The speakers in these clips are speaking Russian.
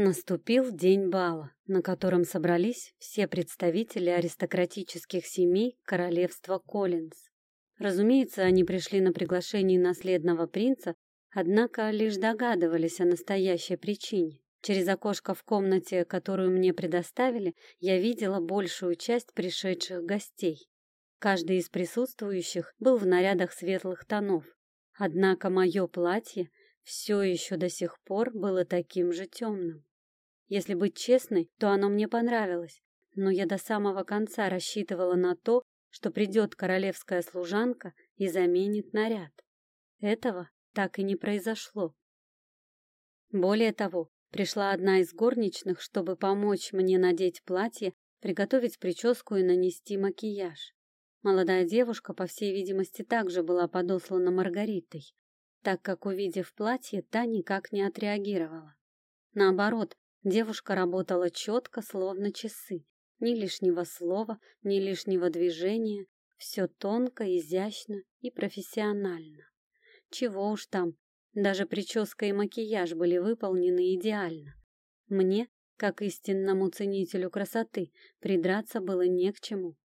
Наступил день бала, на котором собрались все представители аристократических семей королевства Коллинз. Разумеется, они пришли на приглашение наследного принца, однако лишь догадывались о настоящей причине. Через окошко в комнате, которую мне предоставили, я видела большую часть пришедших гостей. Каждый из присутствующих был в нарядах светлых тонов, однако мое платье все еще до сих пор было таким же темным. Если быть честной, то оно мне понравилось, но я до самого конца рассчитывала на то, что придет королевская служанка и заменит наряд. Этого так и не произошло. Более того, пришла одна из горничных, чтобы помочь мне надеть платье, приготовить прическу и нанести макияж. Молодая девушка, по всей видимости, также была подослана Маргаритой, так как, увидев платье, та никак не отреагировала. Наоборот, Девушка работала четко, словно часы. Ни лишнего слова, ни лишнего движения. Все тонко, изящно и профессионально. Чего уж там, даже прическа и макияж были выполнены идеально. Мне, как истинному ценителю красоты, придраться было не к чему.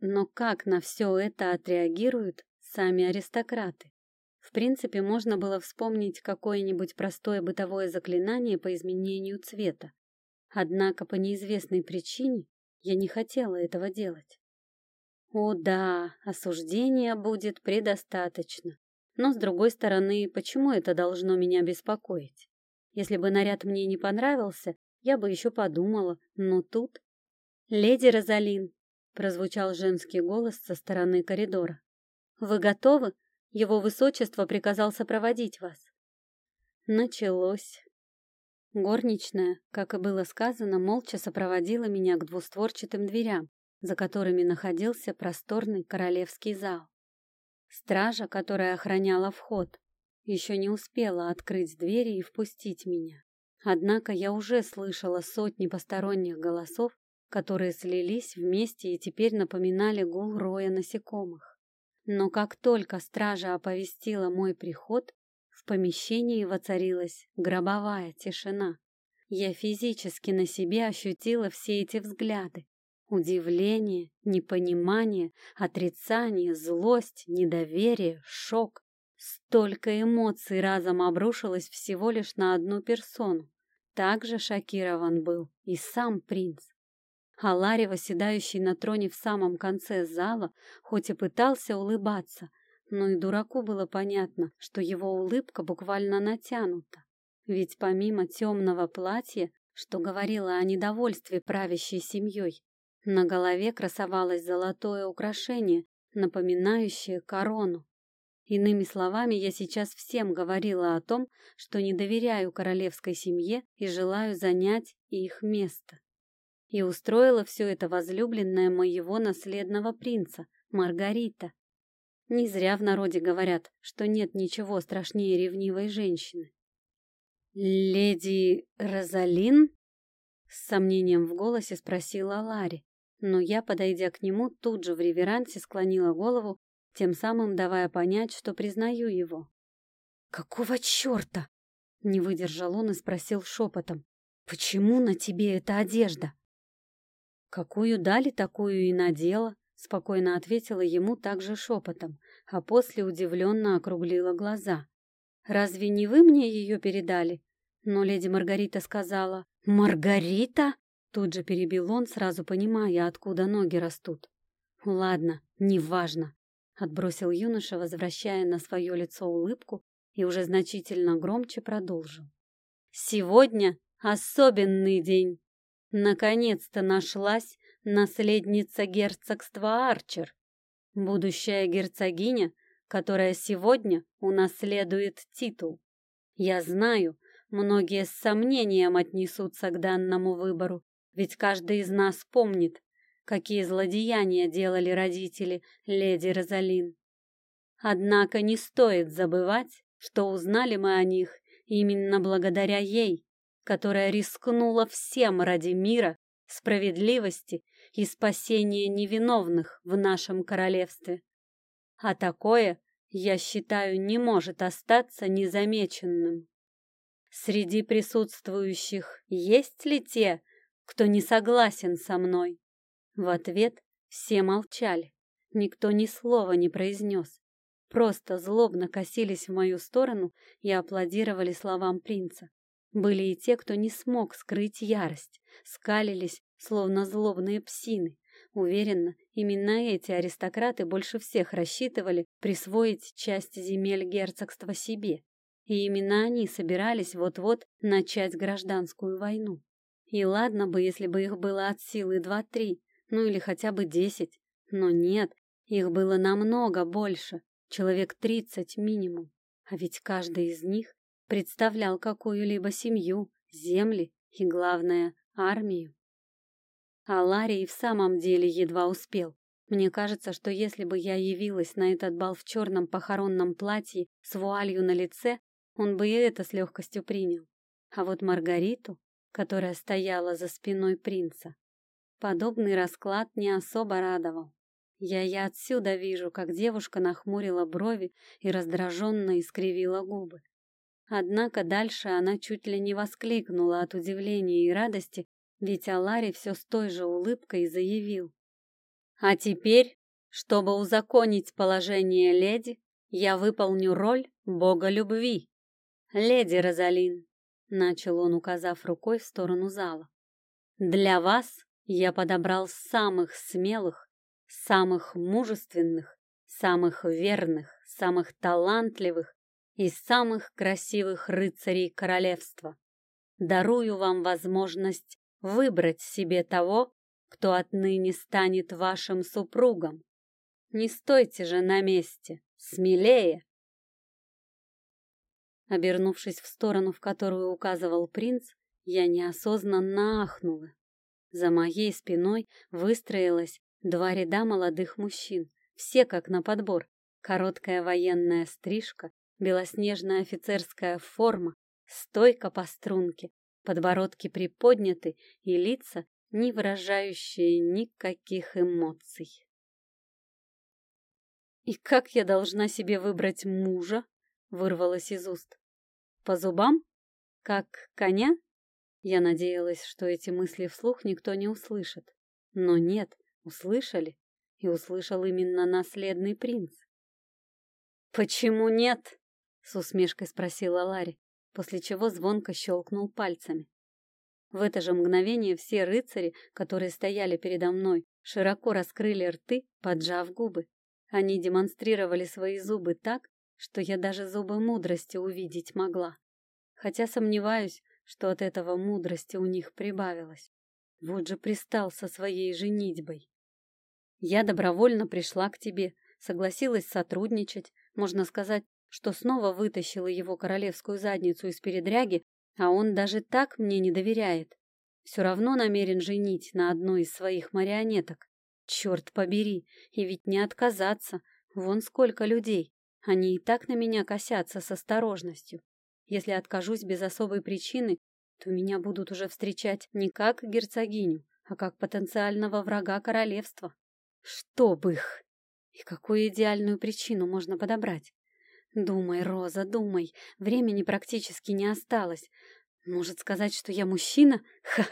Но как на все это отреагируют сами аристократы? В принципе, можно было вспомнить какое-нибудь простое бытовое заклинание по изменению цвета. Однако по неизвестной причине я не хотела этого делать. О да, осуждения будет предостаточно. Но, с другой стороны, почему это должно меня беспокоить? Если бы наряд мне не понравился, я бы еще подумала, но тут... «Леди Розалин!» — прозвучал женский голос со стороны коридора. «Вы готовы его высочество приказал сопроводить вас. Началось. Горничная, как и было сказано, молча сопроводила меня к двустворчатым дверям, за которыми находился просторный королевский зал. Стража, которая охраняла вход, еще не успела открыть двери и впустить меня. Однако я уже слышала сотни посторонних голосов, которые слились вместе и теперь напоминали гул роя насекомых. Но как только стража оповестила мой приход, в помещении воцарилась гробовая тишина. Я физически на себе ощутила все эти взгляды. Удивление, непонимание, отрицание, злость, недоверие, шок. Столько эмоций разом обрушилось всего лишь на одну персону. Также шокирован был и сам принц. А Ларри, восседающий на троне в самом конце зала, хоть и пытался улыбаться, но и дураку было понятно, что его улыбка буквально натянута. Ведь помимо темного платья, что говорило о недовольстве правящей семьей, на голове красовалось золотое украшение, напоминающее корону. Иными словами, я сейчас всем говорила о том, что не доверяю королевской семье и желаю занять их место. И устроила все это возлюбленная моего наследного принца, Маргарита. Не зря в народе говорят, что нет ничего страшнее ревнивой женщины. «Леди Розалин?» С сомнением в голосе спросила Ларри, но я, подойдя к нему, тут же в реверансе склонила голову, тем самым давая понять, что признаю его. «Какого черта?» — не выдержал он и спросил шепотом. «Почему на тебе эта одежда?» «Какую дали, такую и надела», — спокойно ответила ему также шепотом, а после удивленно округлила глаза. «Разве не вы мне ее передали?» Но леди Маргарита сказала «Маргарита?» Тут же перебил он, сразу понимая, откуда ноги растут. «Ладно, неважно», — отбросил юноша, возвращая на свое лицо улыбку и уже значительно громче продолжил. «Сегодня особенный день. Наконец-то нашлась наследница герцогства Арчер, будущая герцогиня, которая сегодня унаследует титул. Я знаю, многие с сомнением отнесутся к данному выбору, ведь каждый из нас помнит, какие злодеяния делали родители леди Розалин. Однако не стоит забывать, что узнали мы о них именно благодаря ей, которая рискнула всем ради мира, справедливости и спасения невиновных в нашем королевстве. А такое, я считаю, не может остаться незамеченным. Среди присутствующих есть ли те, кто не согласен со мной?» В ответ все молчали. Никто ни слова не произнес. Просто злобно косились в мою сторону и аплодировали словам принца. Были и те, кто не смог скрыть ярость, скалились, словно злобные псины. Уверенно, именно эти аристократы больше всех рассчитывали присвоить часть земель герцогства себе. И именно они собирались вот-вот начать гражданскую войну. И ладно бы, если бы их было от силы два-три, ну или хотя бы десять. Но нет, их было намного больше, человек тридцать минимум. А ведь каждый из них представлял какую-либо семью, земли и, главное, армию. А Ларри и в самом деле едва успел. Мне кажется, что если бы я явилась на этот бал в черном похоронном платье с вуалью на лице, он бы и это с легкостью принял. А вот Маргариту, которая стояла за спиной принца, подобный расклад не особо радовал. Я и отсюда вижу, как девушка нахмурила брови и раздраженно искривила губы. Однако дальше она чуть ли не воскликнула от удивления и радости, ведь Алари все с той же улыбкой заявил. «А теперь, чтобы узаконить положение леди, я выполню роль бога любви». «Леди Розалин», — начал он, указав рукой в сторону зала, — «для вас я подобрал самых смелых самых мужественных, самых верных, самых талантливых и самых красивых рыцарей королевства. Дарую вам возможность выбрать себе того, кто отныне станет вашим супругом. Не стойте же на месте, смелее. Обернувшись в сторону, в которую указывал принц, я неосознанно ахнула. За моей спиной выстроилась Два ряда молодых мужчин, все как на подбор. Короткая военная стрижка, белоснежная офицерская форма, стойка по струнке, подбородки приподняты и лица, не выражающие никаких эмоций. «И как я должна себе выбрать мужа?» — вырвалось из уст. «По зубам? Как коня?» Я надеялась, что эти мысли вслух никто не услышит. Но нет, Услышали? И услышал именно наследный принц. «Почему нет?» — с усмешкой спросила Ларри, после чего звонко щелкнул пальцами. В это же мгновение все рыцари, которые стояли передо мной, широко раскрыли рты, поджав губы. Они демонстрировали свои зубы так, что я даже зубы мудрости увидеть могла. Хотя сомневаюсь, что от этого мудрости у них прибавилось. Вот же пристал со своей женитьбой. Я добровольно пришла к тебе, согласилась сотрудничать, можно сказать, что снова вытащила его королевскую задницу из передряги, а он даже так мне не доверяет. Все равно намерен женить на одной из своих марионеток. Черт побери, и ведь не отказаться. Вон сколько людей. Они и так на меня косятся с осторожностью. Если откажусь без особой причины, то меня будут уже встречать не как герцогиню, а как потенциального врага королевства. Чтоб их! И какую идеальную причину можно подобрать? Думай, Роза, думай. Времени практически не осталось. Может сказать, что я мужчина? Хах,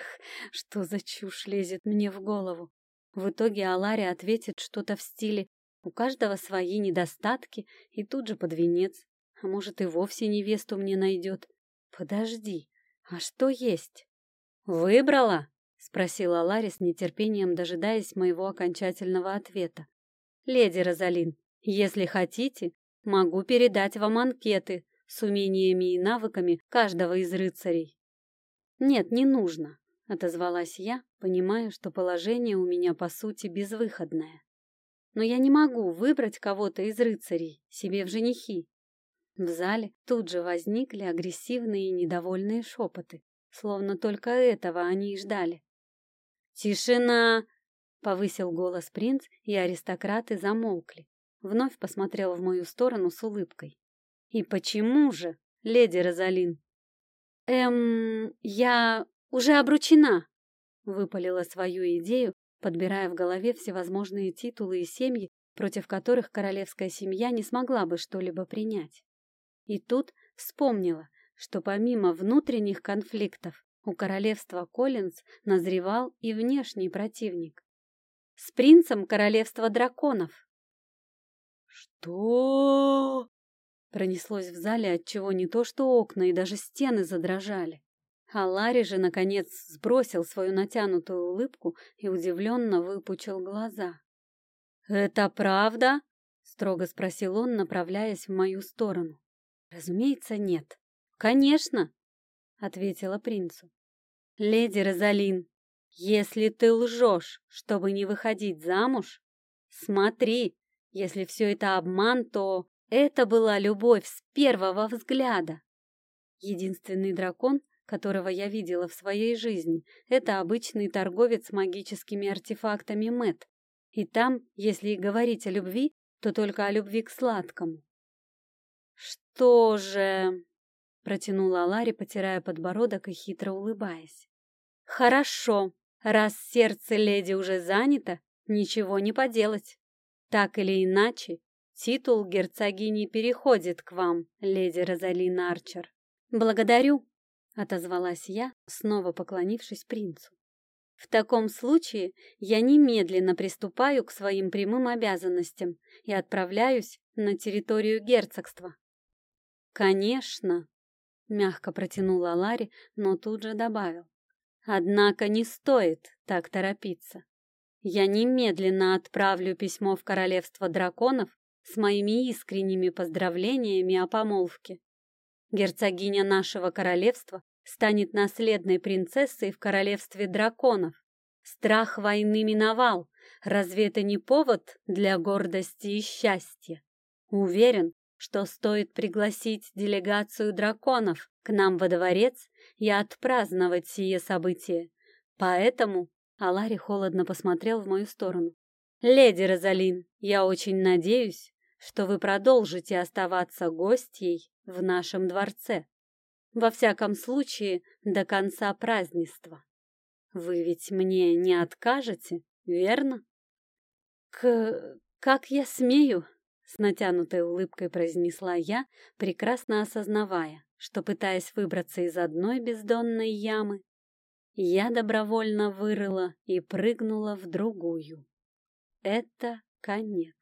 что за чушь лезет мне в голову? В итоге Алари ответит что-то в стиле «У каждого свои недостатки» и тут же под венец. А может и вовсе невесту мне найдет. Подожди, а что есть? Выбрала? — спросила Ларри с нетерпением, дожидаясь моего окончательного ответа. «Леди Розалин, если хотите, могу передать вам анкеты с умениями и навыками каждого из рыцарей». «Нет, не нужно», — отозвалась я, понимая, что положение у меня по сути безвыходное. «Но я не могу выбрать кого-то из рыцарей себе в женихи». В зале тут же возникли агрессивные и недовольные шепоты, словно только этого они и ждали. «Тишина!» — повысил голос принц, и аристократы замолкли. Вновь посмотрел в мою сторону с улыбкой. «И почему же, леди Розалин?» «Эм, я уже обручена!» — выпалила свою идею, подбирая в голове всевозможные титулы и семьи, против которых королевская семья не смогла бы что-либо принять. И тут вспомнила, что помимо внутренних конфликтов у королевства Коллинз назревал и внешний противник. С принцем королевства драконов. «Что?» Пронеслось в зале, отчего не то что окна и даже стены задрожали. А Ларри же, наконец, сбросил свою натянутую улыбку и удивленно выпучил глаза. «Это правда?» — строго спросил он, направляясь в мою сторону. «Разумеется, нет». «Конечно!» — ответила принцу. «Леди Розалин, если ты лжешь, чтобы не выходить замуж, смотри, если все это обман, то это была любовь с первого взгляда. Единственный дракон, которого я видела в своей жизни, это обычный торговец магическими артефактами Мэт. И там, если и говорить о любви, то только о любви к сладкому. «Что же...» — протянула Ларри, потирая подбородок и хитро улыбаясь. «Хорошо, раз сердце леди уже занято, ничего не поделать. Так или иначе, титул герцогини переходит к вам, леди Розалина Арчер. Благодарю, отозвалась я, снова поклонившись принцу. В таком случае я немедленно приступаю к своим прямым обязанностям и отправляюсь на территорию герцогства. Конечно, мягко протянула Ларри, но тут же добавил: Однако не стоит так торопиться. Я немедленно отправлю письмо в королевство драконов с моими искренними поздравлениями о помолвке. Герцогиня нашего королевства станет наследной принцессой в королевстве драконов. Страх войны миновал. Разве это не повод для гордости и счастья? Уверен, что стоит пригласить делегацию драконов к нам во дворец и отпраздновать сие событие. Поэтому Алари холодно посмотрел в мою сторону. «Леди Розалин, я очень надеюсь, что вы продолжите оставаться гостьей в нашем дворце. Во всяком случае, до конца празднества. Вы ведь мне не откажете, верно? К... как я смею? С натянутой улыбкой произнесла я, прекрасно осознавая, что, пытаясь выбраться из одной бездонной ямы, я добровольно вырыла и прыгнула в другую. Это конец.